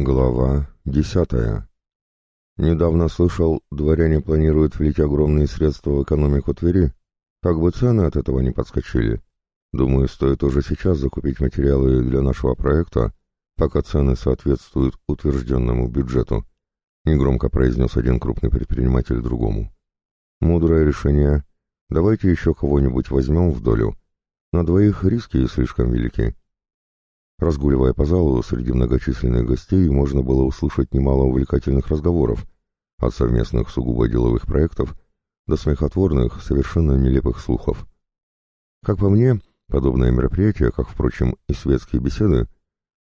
Глава десятая. Недавно слышал, дворяне планируют влить огромные средства в экономику Твери. Как бы цены от этого не подскочили. Думаю, стоит уже сейчас закупить материалы для нашего проекта, пока цены соответствуют утвержденному бюджету, негромко произнес один крупный предприниматель другому. Мудрое решение. Давайте еще кого-нибудь возьмем в долю. На двоих риски слишком велики. Разгуливая по залу среди многочисленных гостей, можно было услышать немало увлекательных разговоров, от совместных сугубо деловых проектов до смехотворных, совершенно нелепых слухов. Как по мне, подобное мероприятие, как, впрочем, и светские беседы,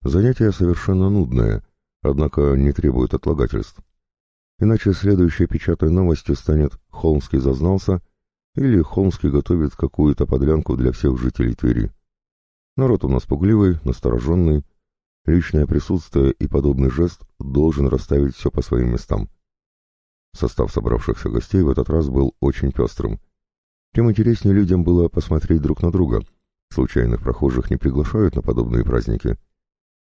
занятие совершенно нудное, однако не требует отлагательств. Иначе следующей печатой новостью станет «Холмский зазнался» или «Холмский готовит какую-то подлянку для всех жителей Твери». Народ у нас пугливый, настороженный. Личное присутствие и подобный жест должен расставить все по своим местам. Состав собравшихся гостей в этот раз был очень пестрым. Тем интереснее людям было посмотреть друг на друга. Случайных прохожих не приглашают на подобные праздники.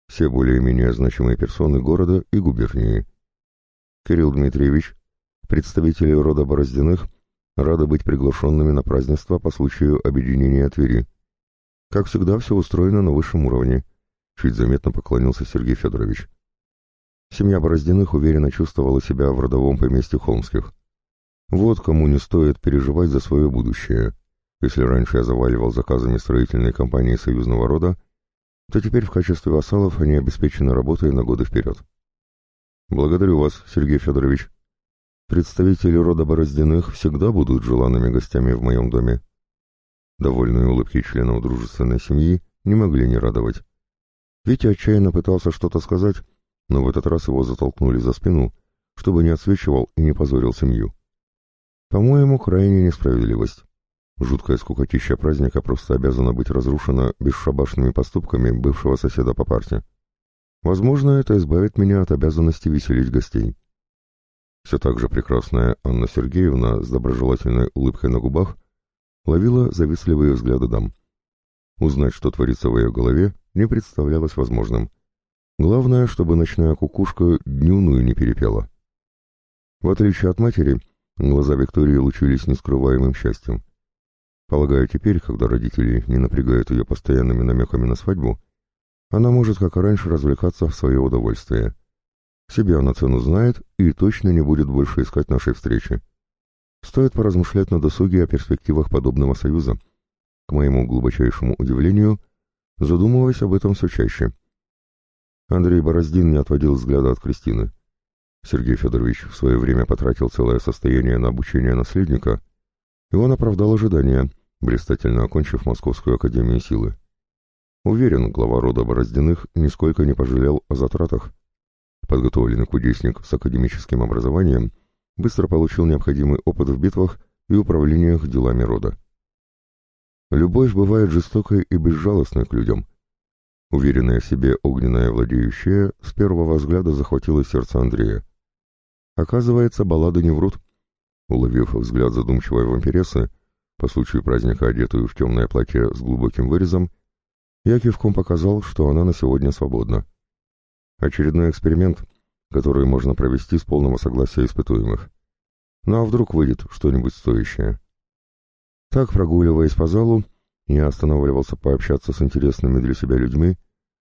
Все более-менее значимые персоны города и губернии. Кирилл Дмитриевич, представители рода Бороздиных, рады быть приглашенными на празднество по случаю объединения Твери. Как всегда, все устроено на высшем уровне. Чуть заметно поклонился Сергей Федорович. Семья Бороздиных уверенно чувствовала себя в родовом поместье Холмских. Вот кому не стоит переживать за свое будущее. Если раньше я заваливал заказами строительной компании союзного рода, то теперь в качестве вассалов они обеспечены работой на годы вперед. Благодарю вас, Сергей Федорович. Представители рода Бороздиных всегда будут желанными гостями в моем доме. Довольные улыбки членов дружественной семьи не могли не радовать. Витя отчаянно пытался что-то сказать, но в этот раз его затолкнули за спину, чтобы не отсвечивал и не позорил семью. По-моему, крайняя несправедливость. Жуткая скукотища праздника просто обязана быть разрушена бесшабашными поступками бывшего соседа по парте. Возможно, это избавит меня от обязанности веселить гостей. Все так же прекрасная Анна Сергеевна с доброжелательной улыбкой на губах ловила завистливые взгляды дам. Узнать, что творится в ее голове, не представлялось возможным. Главное, чтобы ночная кукушка днюную не перепела. В отличие от матери, глаза Виктории лучились нескрываемым счастьем. Полагаю, теперь, когда родители не напрягают ее постоянными намеками на свадьбу, она может, как и раньше, развлекаться в свое удовольствие. Себе она цену знает и точно не будет больше искать нашей встречи. Стоит поразмышлять на досуге о перспективах подобного союза. К моему глубочайшему удивлению, задумываясь об этом все чаще. Андрей Бороздин не отводил взгляда от Кристины. Сергей Федорович в свое время потратил целое состояние на обучение наследника, и он оправдал ожидания, блистательно окончив Московскую академию силы. Уверен, глава рода Бороздиных нисколько не пожалел о затратах. Подготовленный кудесник с академическим образованием — быстро получил необходимый опыт в битвах и управлениях делами рода. Любовь бывает жестокой и безжалостной к людям. Уверенная в себе огненная владеющая с первого взгляда захватила сердце Андрея. Оказывается, баллады не врут. Уловив взгляд задумчивой вампирессы, по случаю праздника одетую в темное платье с глубоким вырезом, я кивком показал, что она на сегодня свободна. Очередной эксперимент — которые можно провести с полного согласия испытуемых. Ну а вдруг выйдет что-нибудь стоящее? Так, прогуливаясь по залу, я останавливался пообщаться с интересными для себя людьми,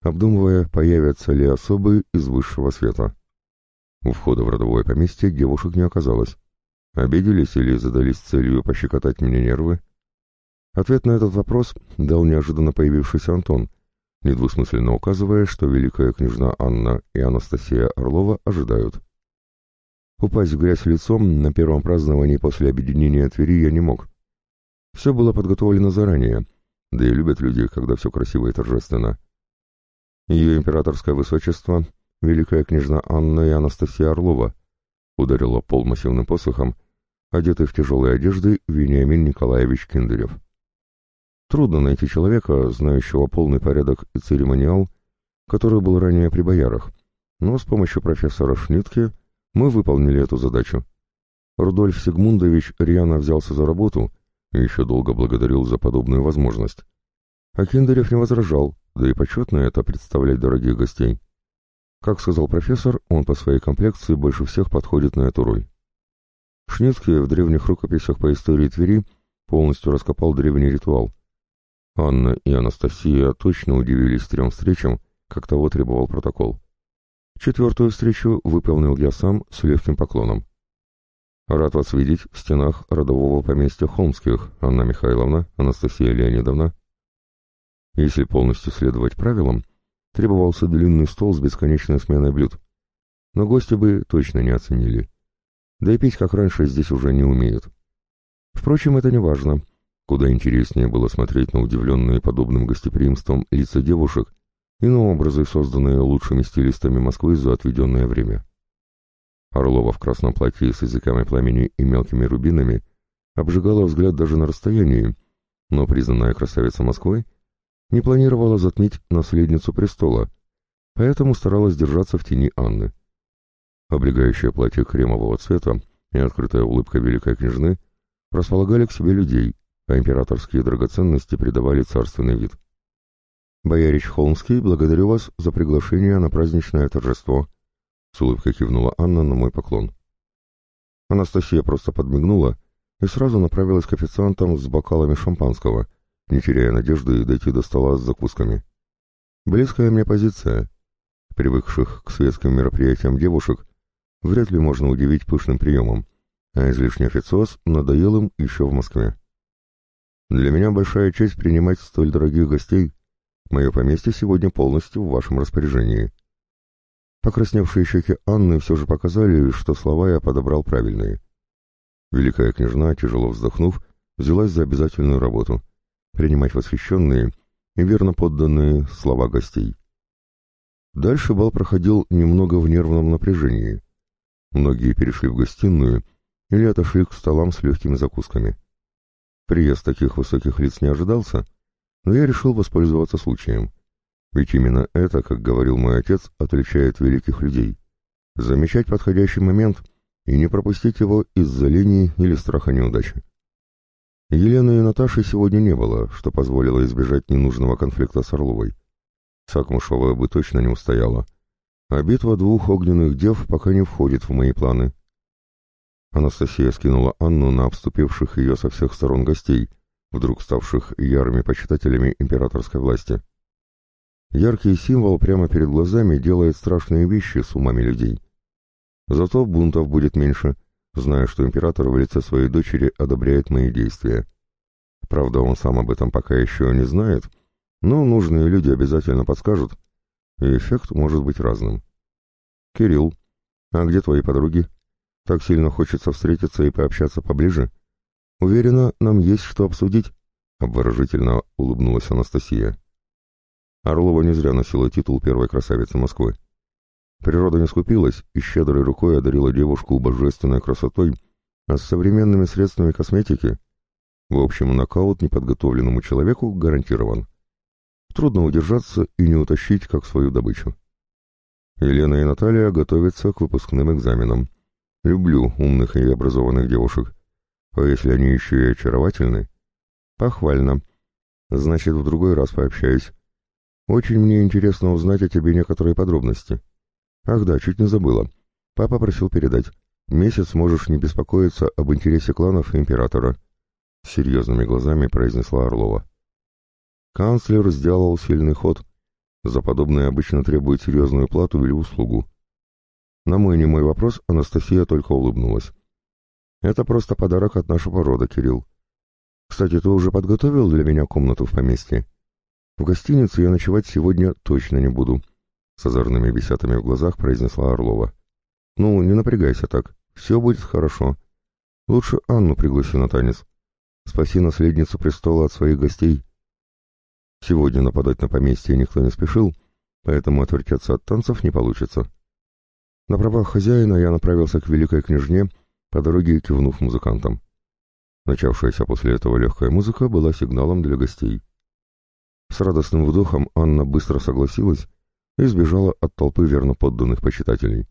обдумывая, появятся ли особы из высшего света. У входа в родовое поместье девушек не оказалось. Обиделись или задались целью пощекотать мне нервы? Ответ на этот вопрос дал неожиданно появившийся Антон, недвусмысленно указывая, что великая княжна Анна и Анастасия Орлова ожидают. Упасть в грязь лицом на первом праздновании после объединения Твери я не мог. Все было подготовлено заранее, да и любят люди, когда все красиво и торжественно. Ее императорское высочество, великая княжна Анна и Анастасия Орлова, ударила пол массивным посохом, одетый в тяжелые одежды Вениамин Николаевич Киндырев. Трудно найти человека, знающего полный порядок и церемониал, который был ранее при боярах, но с помощью профессора Шнитке мы выполнили эту задачу. Рудольф Сигмундович рьяно взялся за работу и еще долго благодарил за подобную возможность. А Киндерев не возражал, да и почетно это представлять дорогих гостей. Как сказал профессор, он по своей комплекции больше всех подходит на эту роль. Шницкий в древних рукописях по истории Твери полностью раскопал древний ритуал. Анна и Анастасия точно удивились трем встречам, как того требовал протокол. Четвертую встречу выполнил я сам с легким поклоном. Рад вас видеть в стенах родового поместья Холмских, Анна Михайловна, Анастасия Леонидовна. Если полностью следовать правилам, требовался длинный стол с бесконечной сменой блюд. Но гости бы точно не оценили. Да и пить, как раньше, здесь уже не умеют. Впрочем, это не важно. Куда интереснее было смотреть на удивленные подобным гостеприимством лица девушек и на образы, созданные лучшими стилистами Москвы за отведенное время. Орлова в красном платье с языками пламени и мелкими рубинами обжигала взгляд даже на расстоянии, но признанная красавица Москвы не планировала затмить наследницу престола, поэтому старалась держаться в тени Анны. Облегающее платье кремового цвета и открытая улыбка великой княжны располагали к себе людей, а императорские драгоценности придавали царственный вид. «Боярич Холмский, благодарю вас за приглашение на праздничное торжество», с улыбкой кивнула Анна на мой поклон. Анастасия просто подмигнула и сразу направилась к официантам с бокалами шампанского, не теряя надежды дойти до стола с закусками. Близкая мне позиция. Привыкших к светским мероприятиям девушек вряд ли можно удивить пышным приемом, а излишний официоз надоел им еще в Москве. Для меня большая честь принимать столь дорогих гостей. Мое поместье сегодня полностью в вашем распоряжении. Покрасневшие щеки Анны все же показали, что слова я подобрал правильные. Великая княжна, тяжело вздохнув, взялась за обязательную работу — принимать восхищенные и верно подданные слова гостей. Дальше бал проходил немного в нервном напряжении. Многие перешли в гостиную или отошли к столам с легкими закусками. Приезд таких высоких лиц не ожидался, но я решил воспользоваться случаем. Ведь именно это, как говорил мой отец, отличает великих людей. Замечать подходящий момент и не пропустить его из-за лени или страха неудачи. Елены и Наташи сегодня не было, что позволило избежать ненужного конфликта с Орловой. Сакмушева бы точно не устояла. А битва двух огненных дев пока не входит в мои планы. Анастасия скинула Анну на обступивших ее со всех сторон гостей, вдруг ставших ярыми почитателями императорской власти. Яркий символ прямо перед глазами делает страшные вещи с умами людей. Зато бунтов будет меньше, зная, что император в лице своей дочери одобряет мои действия. Правда, он сам об этом пока еще не знает, но нужные люди обязательно подскажут, и эффект может быть разным. «Кирилл, а где твои подруги? Так сильно хочется встретиться и пообщаться поближе. Уверена, нам есть что обсудить», — обворожительно улыбнулась Анастасия. Орлова не зря носила титул первой красавицы Москвы. Природа не скупилась и щедрой рукой одарила девушку божественной красотой, а с современными средствами косметики, в общем, нокаут неподготовленному человеку гарантирован. Трудно удержаться и не утащить как свою добычу. Елена и Наталья готовятся к выпускным экзаменам. Люблю умных и образованных девушек. А если они еще и очаровательны? Похвально. Значит, в другой раз пообщаюсь. Очень мне интересно узнать о тебе некоторые подробности. Ах да, чуть не забыла. Папа просил передать. Месяц можешь не беспокоиться об интересе кланов и императора. Серьезными глазами произнесла Орлова. Канцлер сделал сильный ход. За подобное обычно требует серьезную плату или услугу. На мой немой вопрос Анастасия только улыбнулась. «Это просто подарок от нашего рода, Кирилл. Кстати, ты уже подготовил для меня комнату в поместье?» В гостинице я ночевать сегодня точно не буду, — с озорными бесятами в глазах произнесла Орлова. Ну, не напрягайся так, все будет хорошо. Лучше Анну пригласи на танец. Спаси наследницу престола от своих гостей. Сегодня нападать на поместье никто не спешил, поэтому отвертеться от танцев не получится. На правах хозяина я направился к великой княжне, по дороге кивнув музыкантам. Начавшаяся после этого легкая музыка была сигналом для гостей. С радостным вдохом Анна быстро согласилась и сбежала от толпы верно подданных почитателей.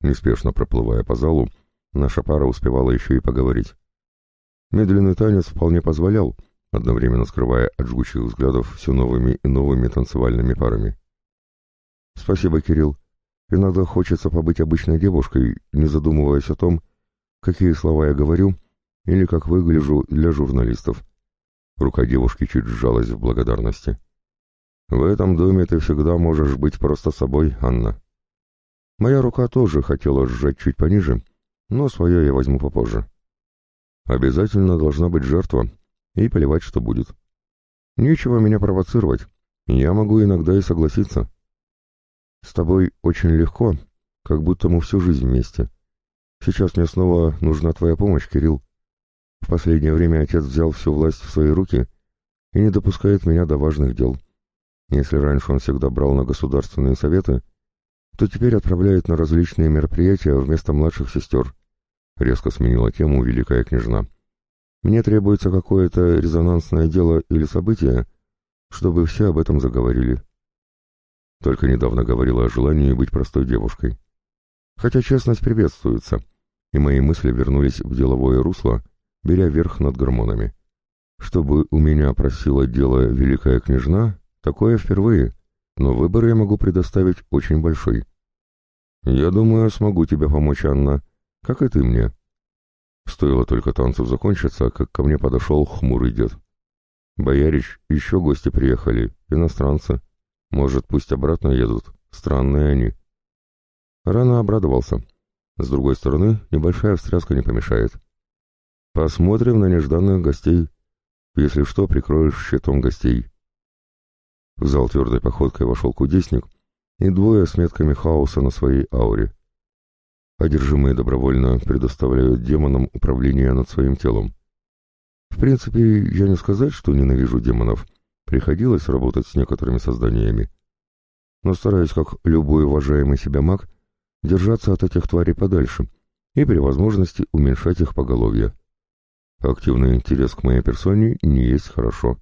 Неспешно проплывая по залу, наша пара успевала еще и поговорить. Медленный танец вполне позволял, одновременно скрывая от жгучих взглядов все новыми и новыми танцевальными парами. «Спасибо, Кирилл. Иногда хочется побыть обычной девушкой, не задумываясь о том, какие слова я говорю или как выгляжу для журналистов. Рука девушки чуть сжалась в благодарности. «В этом доме ты всегда можешь быть просто собой, Анна». Моя рука тоже хотела сжать чуть пониже, но свое я возьму попозже. Обязательно должна быть жертва, и поливать, что будет. Нечего меня провоцировать, я могу иногда и согласиться. С тобой очень легко, как будто мы всю жизнь вместе. Сейчас мне снова нужна твоя помощь, Кирилл. В последнее время отец взял всю власть в свои руки и не допускает меня до важных дел. Если раньше он всегда брал на государственные советы, то теперь отправляет на различные мероприятия вместо младших сестер. Резко сменила тему великая княжна. Мне требуется какое-то резонансное дело или событие, чтобы все об этом заговорили. Только недавно говорила о желании быть простой девушкой. Хотя честность приветствуется, и мои мысли вернулись в деловое русло, беря верх над гормонами. Чтобы у меня просила дело великая княжна, такое впервые, но выбор я могу предоставить очень большой. Я думаю, смогу тебе помочь, Анна, как и ты мне. Стоило только танцев закончиться, как ко мне подошел хмурый дед. Боярич, еще гости приехали, иностранцы. Может, пусть обратно едут. Странные они. Рано обрадовался. С другой стороны, небольшая встряска не помешает. Посмотрим на нежданных гостей. Если что, прикроешь щитом гостей. В зал твердой походкой вошел кудесник и двое с метками хаоса на своей ауре. Одержимые добровольно предоставляют демонам управление над своим телом. В принципе, я не сказать, что ненавижу демонов, Приходилось работать с некоторыми созданиями. Но стараюсь, как любой уважаемый себя маг, держаться от этих тварей подальше и при возможности уменьшать их поголовье. Активный интерес к моей персоне не есть хорошо.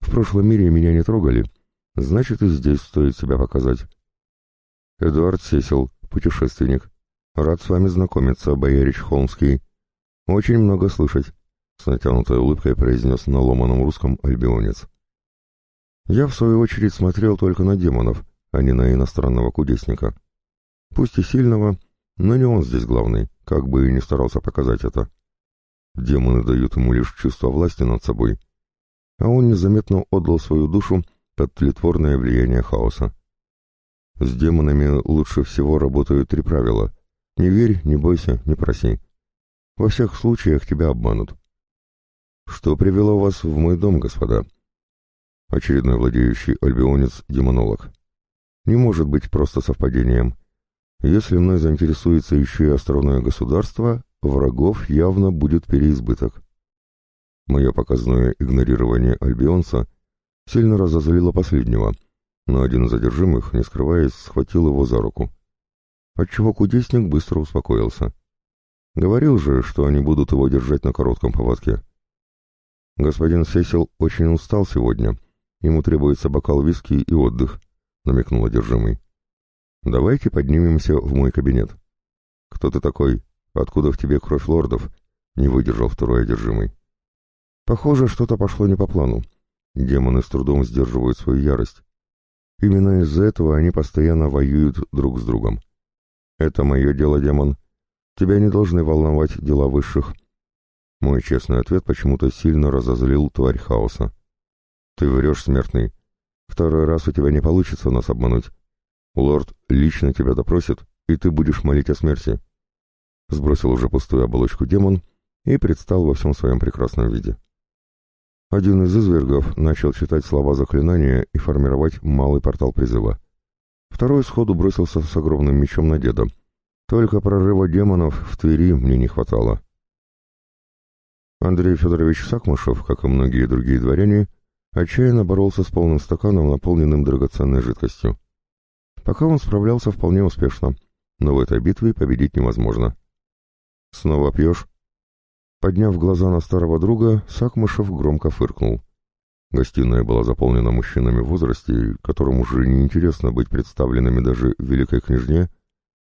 В прошлом мире меня не трогали, значит и здесь стоит себя показать. Эдуард Сесел, путешественник. Рад с вами знакомиться, боярич Холмский. Очень много слышать, с натянутой улыбкой произнес на ломаном русском альбионец. Я, в свою очередь, смотрел только на демонов, а не на иностранного кудесника. Пусть и сильного, но не он здесь главный, как бы и не старался показать это. Демоны дают ему лишь чувство власти над собой, а он незаметно отдал свою душу под тлетворное влияние хаоса. С демонами лучше всего работают три правила. Не верь, не бойся, не проси. Во всех случаях тебя обманут. Что привело вас в мой дом, господа? Очередной владеющий альбионец-демонолог. Не может быть просто совпадением. Если мной заинтересуется еще и островное государство, врагов явно будет переизбыток. Мое показное игнорирование альбионца сильно разозлило последнего, но один из задержимых, не скрываясь, схватил его за руку. Отчего кудесник быстро успокоился. Говорил же, что они будут его держать на коротком поводке. Господин Сесил очень устал сегодня — Ему требуется бокал виски и отдых», — намекнул одержимый. «Давайте поднимемся в мой кабинет». «Кто ты такой? Откуда в тебе кровь лордов?» — не выдержал второй одержимый. «Похоже, что-то пошло не по плану. Демоны с трудом сдерживают свою ярость. Именно из-за этого они постоянно воюют друг с другом. Это мое дело, демон. Тебя не должны волновать дела высших». Мой честный ответ почему-то сильно разозлил тварь хаоса. «Ты врешь, смертный. Второй раз у тебя не получится нас обмануть. Лорд лично тебя допросит, и ты будешь молить о смерти». Сбросил уже пустую оболочку демон и предстал во всем своем прекрасном виде. Один из извергов начал читать слова заклинания и формировать малый портал призыва. Второй сходу бросился с огромным мечом на деда. Только прорыва демонов в Твери мне не хватало. Андрей Федорович Сакмышев, как и многие другие дворяне, отчаянно боролся с полным стаканом, наполненным драгоценной жидкостью. Пока он справлялся вполне успешно, но в этой битве победить невозможно. «Снова пьешь?» Подняв глаза на старого друга, Сакмышев громко фыркнул. Гостиная была заполнена мужчинами в возрасте, которым уже неинтересно быть представленными даже великой княжне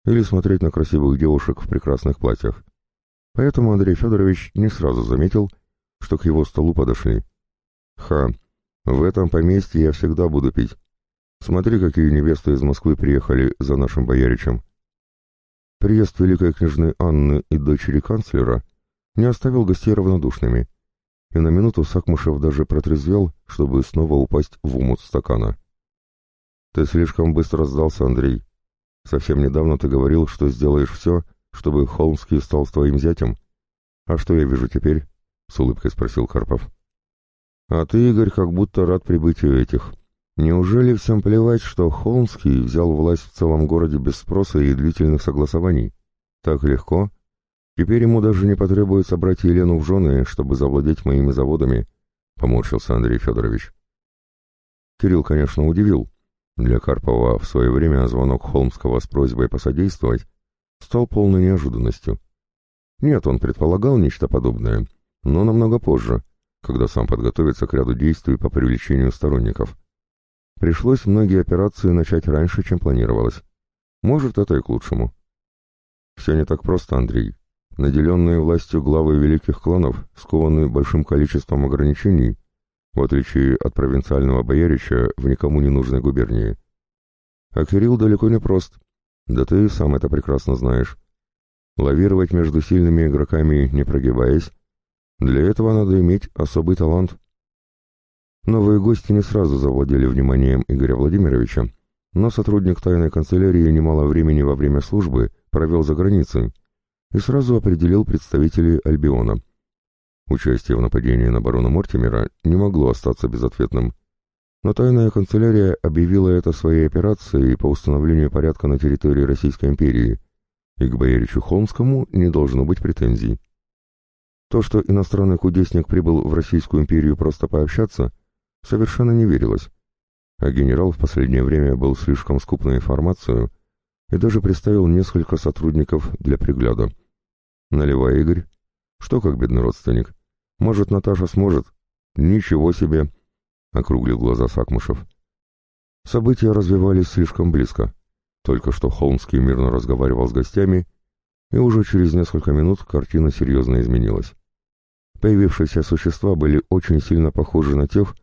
или смотреть на красивых девушек в прекрасных платьях. Поэтому Андрей Федорович не сразу заметил, что к его столу подошли. «Ха, в этом поместье я всегда буду пить. Смотри, какие невесты из Москвы приехали за нашим бояричем. Приезд великой княжны Анны и дочери канцлера не оставил гостей равнодушными, и на минуту Сакмушев даже протрезвел, чтобы снова упасть в умут стакана. «Ты слишком быстро сдался, Андрей. Совсем недавно ты говорил, что сделаешь все, чтобы Холмский стал твоим зятем. А что я вижу теперь?» — с улыбкой спросил Карпов. «А ты, Игорь, как будто рад прибытию этих. Неужели всем плевать, что Холмский взял власть в целом городе без спроса и длительных согласований? Так легко? Теперь ему даже не потребуется брать Елену в жены, чтобы завладеть моими заводами», — поморщился Андрей Федорович. Кирилл, конечно, удивил. Для Карпова в свое время звонок Холмского с просьбой посодействовать стал полной неожиданностью. Нет, он предполагал нечто подобное, но намного позже, когда сам подготовится к ряду действий по привлечению сторонников. Пришлось многие операции начать раньше, чем планировалось. Может, это и к лучшему. Все не так просто, Андрей. Наделенные властью главы великих кланов скованы большим количеством ограничений, в отличие от провинциального боярича в никому не нужной губернии. А Кирилл далеко не прост. Да ты сам это прекрасно знаешь. Лавировать между сильными игроками, не прогибаясь, для этого надо иметь особый талант — Новые гости не сразу завладели вниманием Игоря Владимировича, но сотрудник тайной канцелярии немало времени во время службы провел за границей и сразу определил представителей Альбиона. Участие в нападении на барона Мортимера не могло остаться безответным, но тайная канцелярия объявила это своей операцией по установлению порядка на территории Российской империи, и к бояричу Холмскому не должно быть претензий. То, что иностранный кудесник прибыл в Российскую империю просто пообщаться – совершенно не верилось. А генерал в последнее время был слишком скуп на информацию и даже представил несколько сотрудников для пригляда. «Наливай, Игорь. Что как бедный родственник? Может, Наташа сможет?» «Ничего себе!» — округлил глаза Сакмушев. События развивались слишком близко. Только что Холмский мирно разговаривал с гостями, и уже через несколько минут картина серьезно изменилась. Появившиеся существа были очень сильно похожи на тех,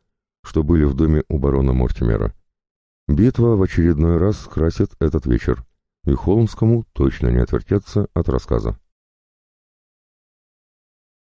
что были в доме у барона Мортимера. Битва в очередной раз красит этот вечер, и Холмскому точно не отвертеться от рассказа.